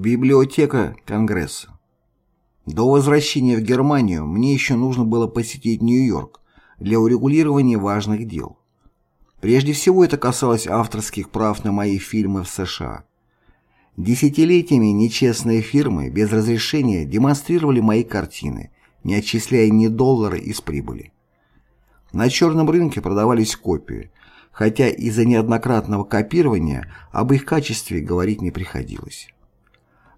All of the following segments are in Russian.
Библиотека Конгресса. До возвращения в Германию мне еще нужно было посетить Нью-Йорк для урегулирования важных дел. Прежде всего это касалось авторских прав на мои фильмы в США. Десятилетиями нечестные фирмы без разрешения демонстрировали мои картины, не отчисляя ни доллара из прибыли. На черном рынке продавались копии, хотя из-за неоднократного копирования об их качестве говорить не приходилось.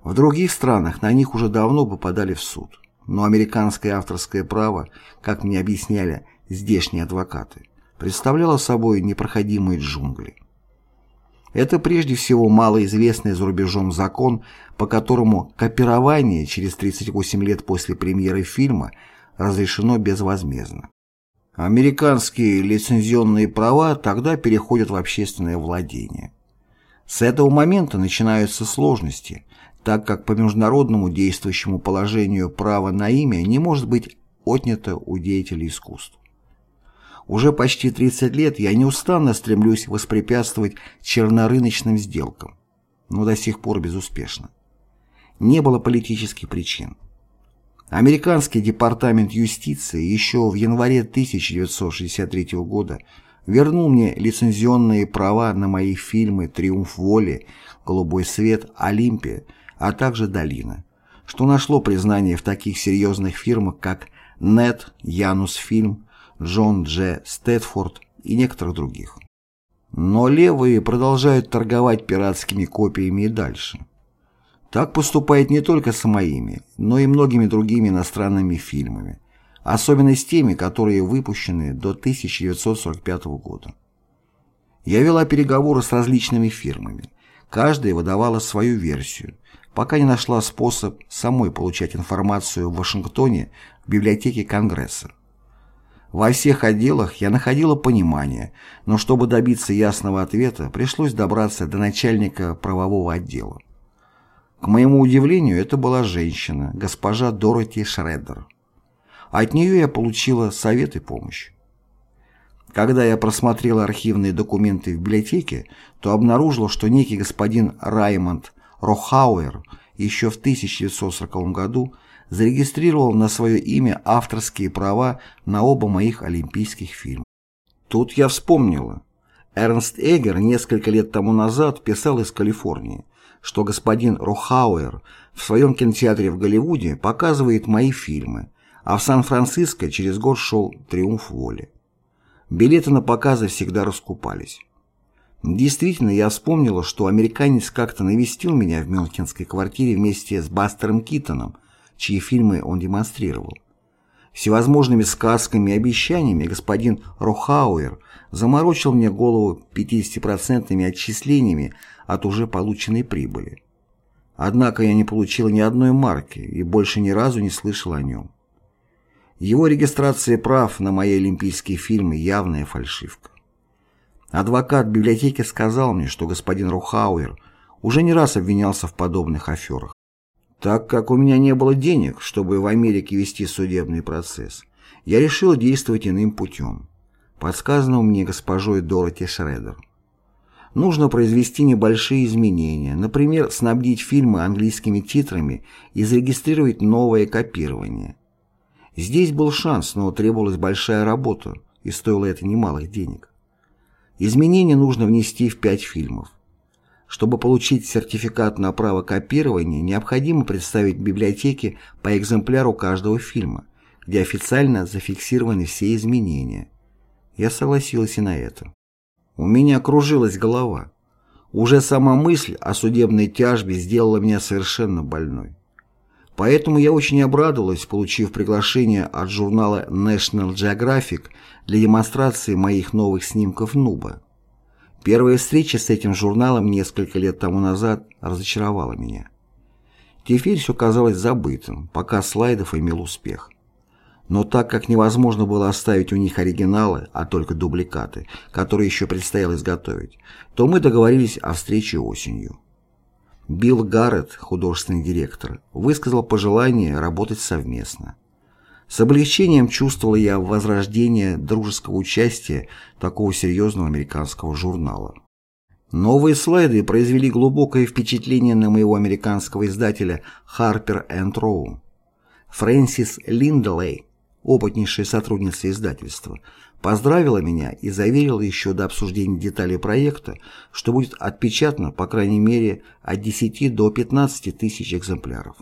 В других странах на них уже давно бы подали в суд, но американское авторское право, как мне объясняли здешние адвокаты, представляло собой непроходимые джунгли. Это прежде всего малоизвестный за рубежом закон, по которому копирование через 38 лет после премьеры фильма разрешено безвозмездно. Американские лицензионные права тогда переходят в общественное владение. С этого момента начинаются сложности, так как по международному действующему положению право на имя не может быть отнято у деятелей искусств. Уже почти 30 лет я неустанно стремлюсь воспрепятствовать чернорыночным сделкам, но до сих пор безуспешно. Не было политических причин. Американский департамент юстиции еще в январе 1963 года вернул мне лицензионные права на мои фильмы «Триумф воли», «Голубой свет», «Олимпия», а также «Долина», что нашло признание в таких серьезных фирмах, как «Нет», «Янус Фильм», «Джон Дж. Стэтфорд» и некоторых других. Но левые продолжают торговать пиратскими копиями и дальше. Так поступает не только с моими, но и многими другими иностранными фильмами, особенно с теми, которые выпущены до 1945 года. Я вела переговоры с различными фирмами. Каждая выдавала свою версию, пока не нашла способ самой получать информацию в Вашингтоне в библиотеке Конгресса. Во всех отделах я находила понимание, но чтобы добиться ясного ответа, пришлось добраться до начальника правового отдела. К моему удивлению, это была женщина, госпожа Дороти Шреддер. От нее я получила совет и помощь. Когда я просмотрела архивные документы в библиотеке, то обнаружила, что некий господин Раймонд Рохауэр еще в 1940 году зарегистрировал на свое имя авторские права на оба моих олимпийских фильма. Тут я вспомнила. Эрнст Эгер несколько лет тому назад писал из Калифорнии, что господин Рохауэр в своем кинотеатре в Голливуде показывает мои фильмы, а в Сан-Франциско через год шел «Триумф воли». Билеты на показы всегда раскупались. Действительно, я вспомнила, что американец как-то навестил меня в мюнхенской квартире вместе с Бастером Китоном, чьи фильмы он демонстрировал. Всевозможными сказками и обещаниями господин Рохауэр заморочил мне голову 50% отчислениями от уже полученной прибыли. Однако я не получила ни одной марки и больше ни разу не слышал о нем. Его регистрация прав на мои олимпийские фильмы – явная фальшивка. Адвокат библиотеки сказал мне, что господин Рухауэр уже не раз обвинялся в подобных аферах. Так как у меня не было денег, чтобы в Америке вести судебный процесс, я решил действовать иным путем, подсказанным мне госпожой Дороти Шредер. Нужно произвести небольшие изменения, например, снабдить фильмы английскими титрами и зарегистрировать новое копирование. Здесь был шанс, но требовалась большая работа, и стоило это немалых денег. Изменения нужно внести в пять фильмов. Чтобы получить сертификат на право копирования, необходимо представить библиотеке по экземпляру каждого фильма, где официально зафиксированы все изменения. Я согласилась и на это. У меня кружилась голова. Уже сама мысль о судебной тяжбе сделала меня совершенно больной. Поэтому я очень обрадовалась, получив приглашение от журнала National Geographic для демонстрации моих новых снимков Нуба. Первая встреча с этим журналом несколько лет тому назад разочаровала меня. Теперь все казалось забытым, пока слайдов имел успех. Но так как невозможно было оставить у них оригиналы, а только дубликаты, которые еще предстояло изготовить, то мы договорились о встрече осенью. Билл Гарретт, художественный директор, высказал пожелание работать совместно. С облегчением чувствовал я возрождение дружеского участия такого серьезного американского журнала. Новые слайды произвели глубокое впечатление на моего американского издателя Harper Row. Фрэнсис Линделей, опытнейшая сотрудница издательства, поздравила меня и заверила еще до обсуждения деталей проекта, что будет отпечатано по крайней мере от 10 до 15 тысяч экземпляров.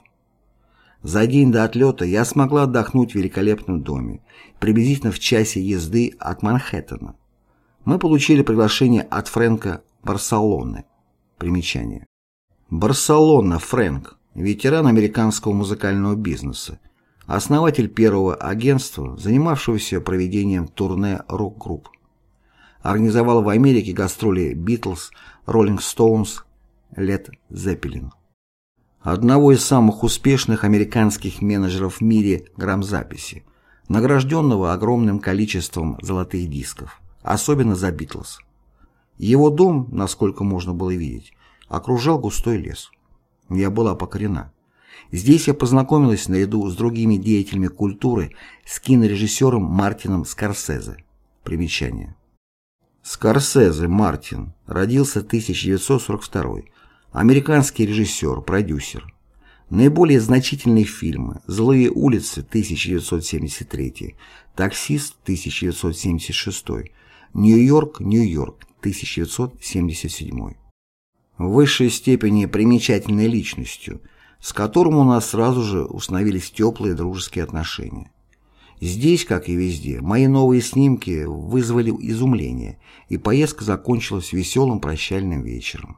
За день до отлета я смогла отдохнуть в великолепном доме, приблизительно в часе езды от Манхэттена. Мы получили приглашение от Фрэнка Барселоны. Примечание. Барселона Фрэнк, ветеран американского музыкального бизнеса, основатель первого агентства, занимавшегося проведением турне рок-групп. Организовал в Америке гастроли Битлз, Роллинг Стоунс, Лед Зеппелин одного из самых успешных американских менеджеров в мире грамзаписи, награжденного огромным количеством золотых дисков, особенно за Битлз. Его дом, насколько можно было видеть, окружал густой лес. Я была покорена. Здесь я познакомилась наряду с другими деятелями культуры с кинорежиссером Мартином Скорсезе. Примечание. Скорсезе Мартин родился в 1942 Американский режиссер, продюсер. Наиболее значительные фильмы «Злые улицы» 1973, «Таксист» 1976, «Нью-Йорк, Нью-Йорк» 1977. В высшей степени примечательной личностью, с которым у нас сразу же установились теплые дружеские отношения. Здесь, как и везде, мои новые снимки вызвали изумление, и поездка закончилась веселым прощальным вечером.